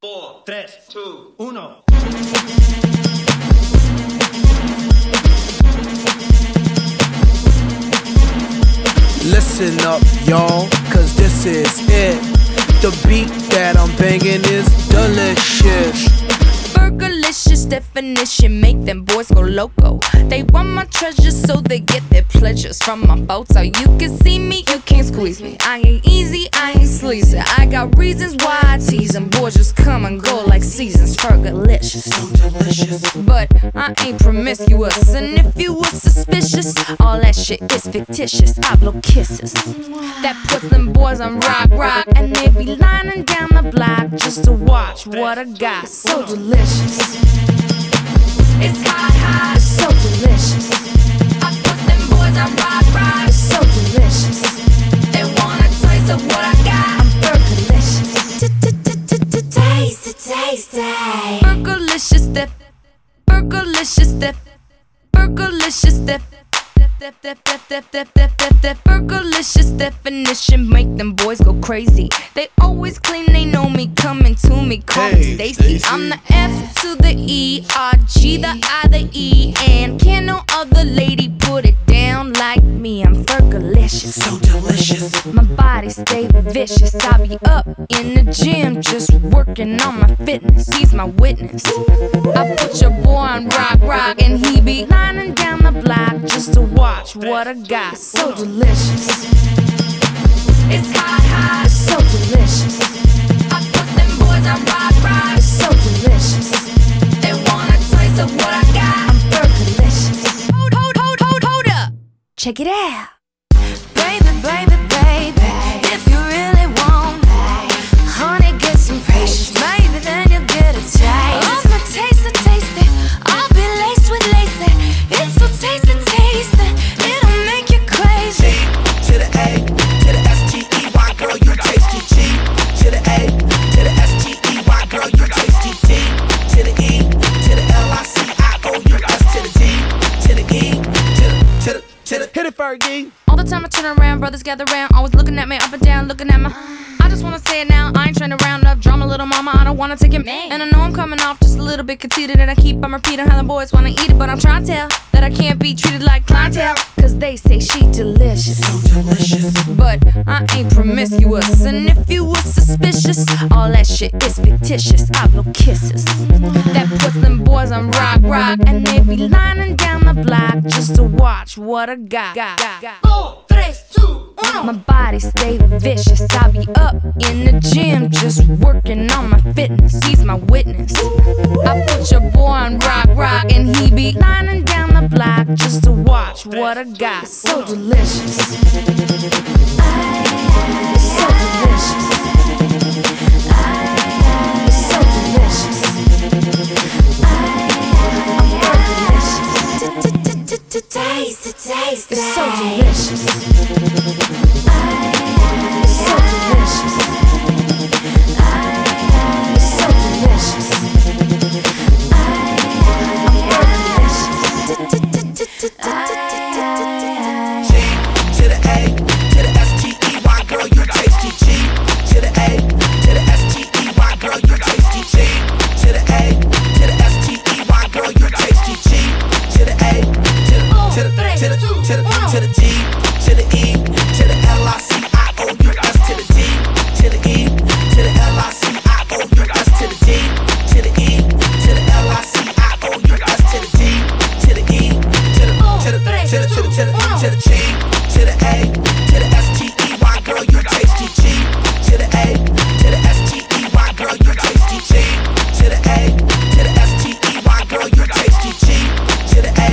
4, 3, 2, 1. Listen up, y'all, cause this is it. The beat that I'm banging is delicious. Definition make them boys go loco. They want my treasures so they get their pleasures from my photo. You can see me, you can't squeeze me. I ain't easy, I ain't sleazy. I got reasons why I tease them. Boys just come and go like seasons. Fergalicious, so delicious. But I ain't promiscuous, and if you was suspicious, all that shit is fictitious. I blow kisses. That puts them boys on rock, rock, and they be lining down the block just to watch what I got. So delicious. Definition make them boys go crazy. They always to me, call me Hey, Stacy. Stacy. I'm the F to the E, R, G, the I, the E, and can no other lady put it down like me. I'm Fergalicious, so delicious. My body stay vicious. I be up in the gym, just working on my fitness. He's my witness. I put your boy on rock, rock, and he be lining down the block just to watch what I got. So delicious. Check it out. Baby, baby, Fergie. All the time I turn around, brothers gather round, always looking at me up and down, looking at my. I just wanna say it now, I ain't trying to mama. I don't wanna take it. Man. And I know I'm coming off just a little bit conceited, and I keep on repeating how the boys wanna eat it, but I'm trying to tell that I can't be treated like clientele. Cause they say she delicious. But I ain't promiscuous, and if you were suspicious, all that shit is fictitious. I blow kisses. That puts them boys on rock, rock, and they be lining down the block just to watch what I got. got, got. Four, tres, two, uno. My body stay vicious. I be up in the gym, just working on my fitness. He's my witness. I put your boy on rock, rock, and he be lining down the block just to watch what I got. So delicious. So delicious. So delicious. Fergalicious. Taste, taste, it's so delicious. The, to the, to the, to the G, to the A, to the S T E Y, girl, you tasty G, to the A, to the S T E Y, girl, you tasty G, to the A, to the S T E Y, girl, you tasty G, to the A,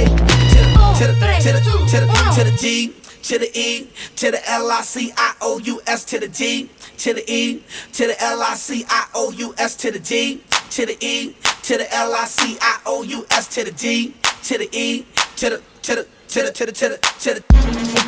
to the, to the, to the, to the, to the G, to the E, to the L I C I O U S to the D, to the E, to the L I C I O U S to the D, to the E, to the L I C I O U S to the D, to the E, to the, the, to the, to the.